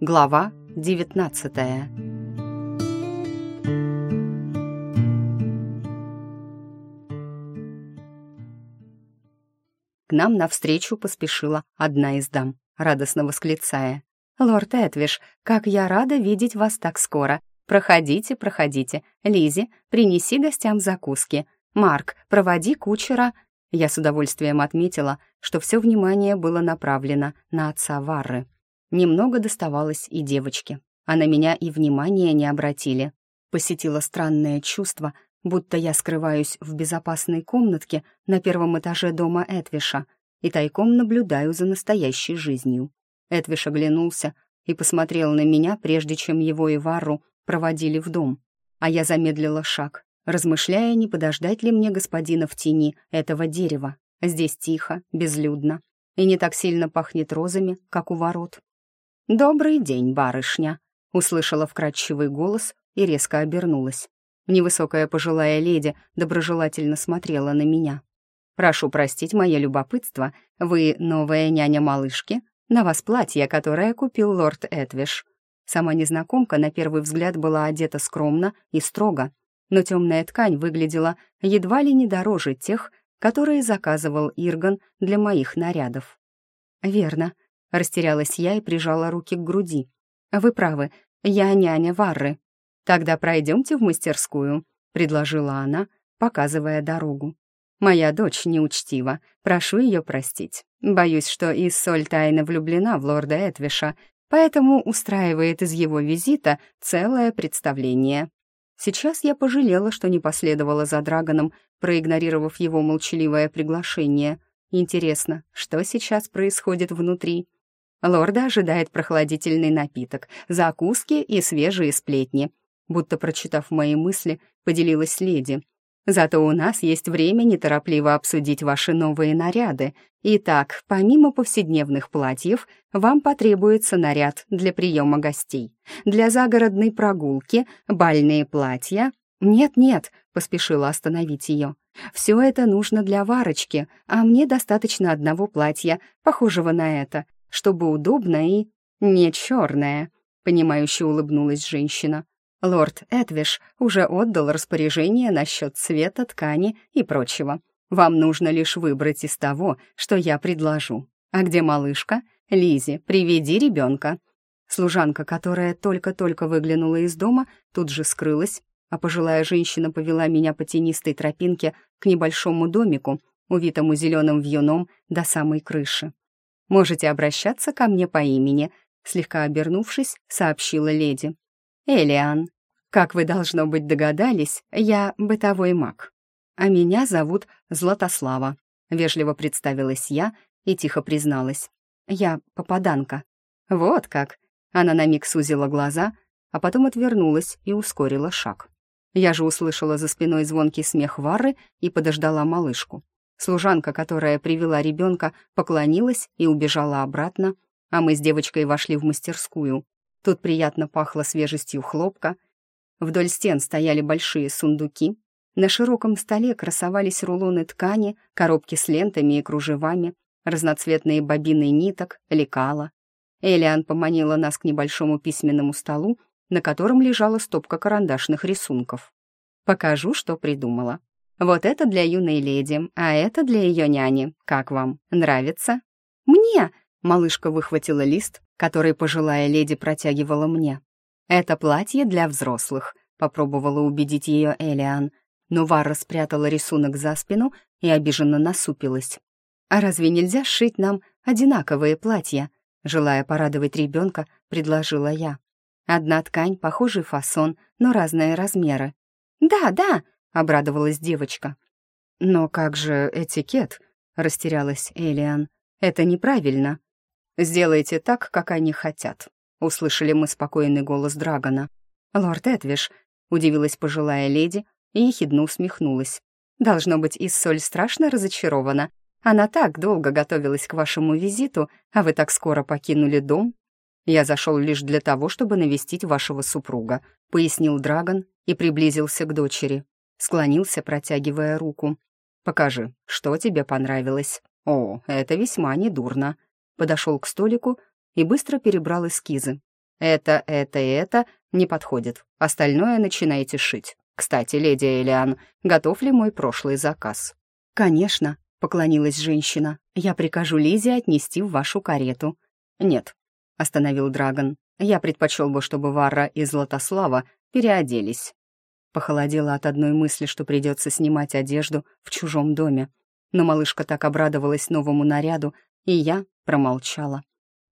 Глава 19 К нам навстречу поспешила одна из дам, радостно восклицая. «Лорд Этвиш, как я рада видеть вас так скоро! Проходите, проходите. Лизи, принеси гостям закуски. Марк, проводи кучера». Я с удовольствием отметила, что все внимание было направлено на отца Варры. Немного доставалось и девочке, а на меня и внимания не обратили. Посетило странное чувство, будто я скрываюсь в безопасной комнатке на первом этаже дома Этвиша и тайком наблюдаю за настоящей жизнью. Этвиш оглянулся и посмотрел на меня, прежде чем его и Варру проводили в дом, а я замедлила шаг, размышляя, не подождать ли мне господина в тени этого дерева. Здесь тихо, безлюдно, и не так сильно пахнет розами, как у ворот. «Добрый день, барышня», — услышала вкрадчивый голос и резко обернулась. Невысокая пожилая леди доброжелательно смотрела на меня. «Прошу простить мое любопытство, вы новая няня малышки? На вас платье, которое купил лорд Эдвиш». Сама незнакомка на первый взгляд была одета скромно и строго, но темная ткань выглядела едва ли не дороже тех, которые заказывал Ирган для моих нарядов. «Верно», — растерялась я и прижала руки к груди. «Вы правы, я няня Варры. Тогда пройдемте в мастерскую», — предложила она, показывая дорогу. «Моя дочь неучтива, прошу ее простить. Боюсь, что Иссоль тайно влюблена в лорда Этвиша, поэтому устраивает из его визита целое представление. Сейчас я пожалела, что не последовала за Драгоном, проигнорировав его молчаливое приглашение. Интересно, что сейчас происходит внутри? Лорда ожидает прохладительный напиток, закуски и свежие сплетни. Будто прочитав мои мысли, поделилась леди — Зато у нас есть время неторопливо обсудить ваши новые наряды. Итак, помимо повседневных платьев, вам потребуется наряд для приема гостей. Для загородной прогулки, бальные платья. Нет-нет, поспешила остановить ее. Все это нужно для варочки, а мне достаточно одного платья, похожего на это, чтобы удобно и не черное. Понимающе улыбнулась женщина. Лорд Эдвиш уже отдал распоряжение насчет цвета, ткани и прочего. Вам нужно лишь выбрать из того, что я предложу. А где малышка? Лизи, приведи ребенка. Служанка, которая только-только выглянула из дома, тут же скрылась, а пожилая женщина повела меня по тенистой тропинке к небольшому домику, увитому зеленым вьюном до самой крыши. «Можете обращаться ко мне по имени», слегка обернувшись, сообщила леди. Элиан. Как вы, должно быть, догадались, я бытовой маг. А меня зовут Златослава. Вежливо представилась я и тихо призналась. Я попаданка. Вот как. Она на миг сузила глаза, а потом отвернулась и ускорила шаг. Я же услышала за спиной звонкий смех Вары и подождала малышку. Служанка, которая привела ребенка, поклонилась и убежала обратно, а мы с девочкой вошли в мастерскую. Тут приятно пахло свежестью хлопка. Вдоль стен стояли большие сундуки. На широком столе красовались рулоны ткани, коробки с лентами и кружевами, разноцветные бобины ниток, лекала. Элиан поманила нас к небольшому письменному столу, на котором лежала стопка карандашных рисунков. «Покажу, что придумала. Вот это для юной леди, а это для ее няни. Как вам? Нравится?» «Мне!» — малышка выхватила лист который пожилая леди протягивала мне. «Это платье для взрослых», — попробовала убедить ее Элиан, но Варра спрятала рисунок за спину и обиженно насупилась. «А разве нельзя сшить нам одинаковые платья?» Желая порадовать ребенка, предложила я. «Одна ткань, похожий фасон, но разные размеры». «Да, да», — обрадовалась девочка. «Но как же этикет?» — растерялась Элиан. «Это неправильно». «Сделайте так, как они хотят», — услышали мы спокойный голос Драгона. «Лорд Эдвиш», — удивилась пожилая леди и ехидно усмехнулась. «Должно быть, Иссоль страшно разочарована. Она так долго готовилась к вашему визиту, а вы так скоро покинули дом». «Я зашел лишь для того, чтобы навестить вашего супруга», — пояснил Драгон и приблизился к дочери. Склонился, протягивая руку. «Покажи, что тебе понравилось. О, это весьма недурно» подошел к столику и быстро перебрал эскизы. Это, это и это не подходит. Остальное начинайте шить. Кстати, леди Элиан, готов ли мой прошлый заказ?» «Конечно», — поклонилась женщина. «Я прикажу Лизе отнести в вашу карету». «Нет», — остановил Драгон. «Я предпочел бы, чтобы Варра и Златослава переоделись». Похолодело от одной мысли, что придется снимать одежду в чужом доме. Но малышка так обрадовалась новому наряду, и я промолчала.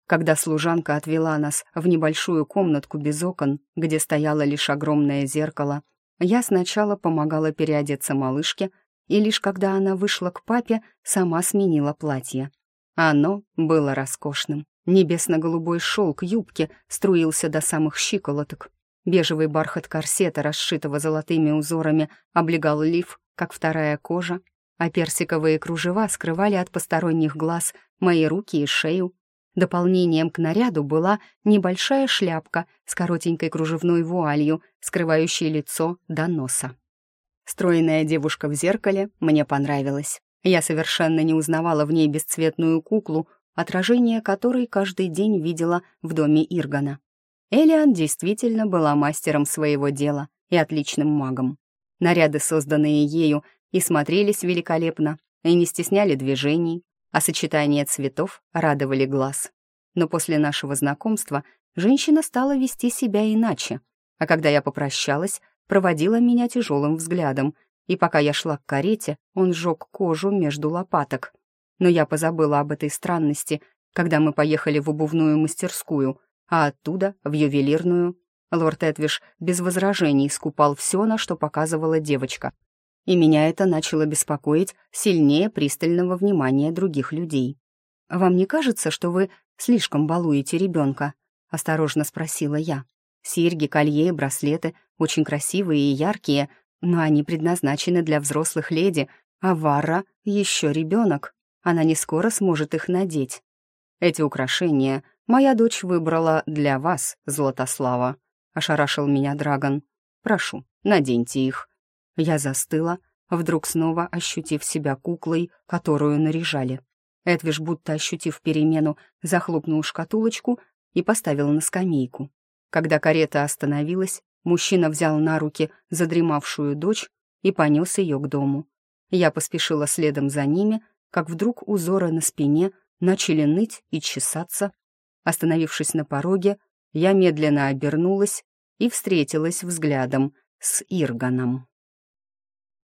Когда служанка отвела нас в небольшую комнатку без окон, где стояло лишь огромное зеркало, я сначала помогала переодеться малышке, и лишь когда она вышла к папе, сама сменила платье. Оно было роскошным. Небесно-голубой шелк юбки струился до самых щиколоток. Бежевый бархат корсета, расшитого золотыми узорами, облегал лиф, как вторая кожа, а персиковые кружева скрывали от посторонних глаз мои руки и шею. Дополнением к наряду была небольшая шляпка с коротенькой кружевной вуалью, скрывающей лицо до носа. Стройная девушка в зеркале мне понравилась. Я совершенно не узнавала в ней бесцветную куклу, отражение которой каждый день видела в доме Иргана. Элиан действительно была мастером своего дела и отличным магом. Наряды, созданные ею, и смотрелись великолепно, и не стесняли движений, а сочетание цветов радовали глаз. Но после нашего знакомства женщина стала вести себя иначе, а когда я попрощалась, проводила меня тяжелым взглядом, и пока я шла к карете, он сжег кожу между лопаток. Но я позабыла об этой странности, когда мы поехали в обувную мастерскую, а оттуда в ювелирную. Лорд Эдвиш без возражений скупал все, на что показывала девочка. И меня это начало беспокоить сильнее пристального внимания других людей. «Вам не кажется, что вы слишком балуете ребенка?» — осторожно спросила я. Серьги, колье браслеты очень красивые и яркие, но они предназначены для взрослых леди, а Варра еще ребенок. Она не скоро сможет их надеть. Эти украшения моя дочь выбрала для вас, Златослава», — ошарашил меня Драгон. «Прошу, наденьте их». Я застыла, вдруг снова ощутив себя куклой, которую наряжали. Эдвиш, будто ощутив перемену, захлопнул шкатулочку и поставил на скамейку. Когда карета остановилась, мужчина взял на руки задремавшую дочь и понес ее к дому. Я поспешила следом за ними, как вдруг узоры на спине начали ныть и чесаться. Остановившись на пороге, я медленно обернулась и встретилась взглядом с Ирганом.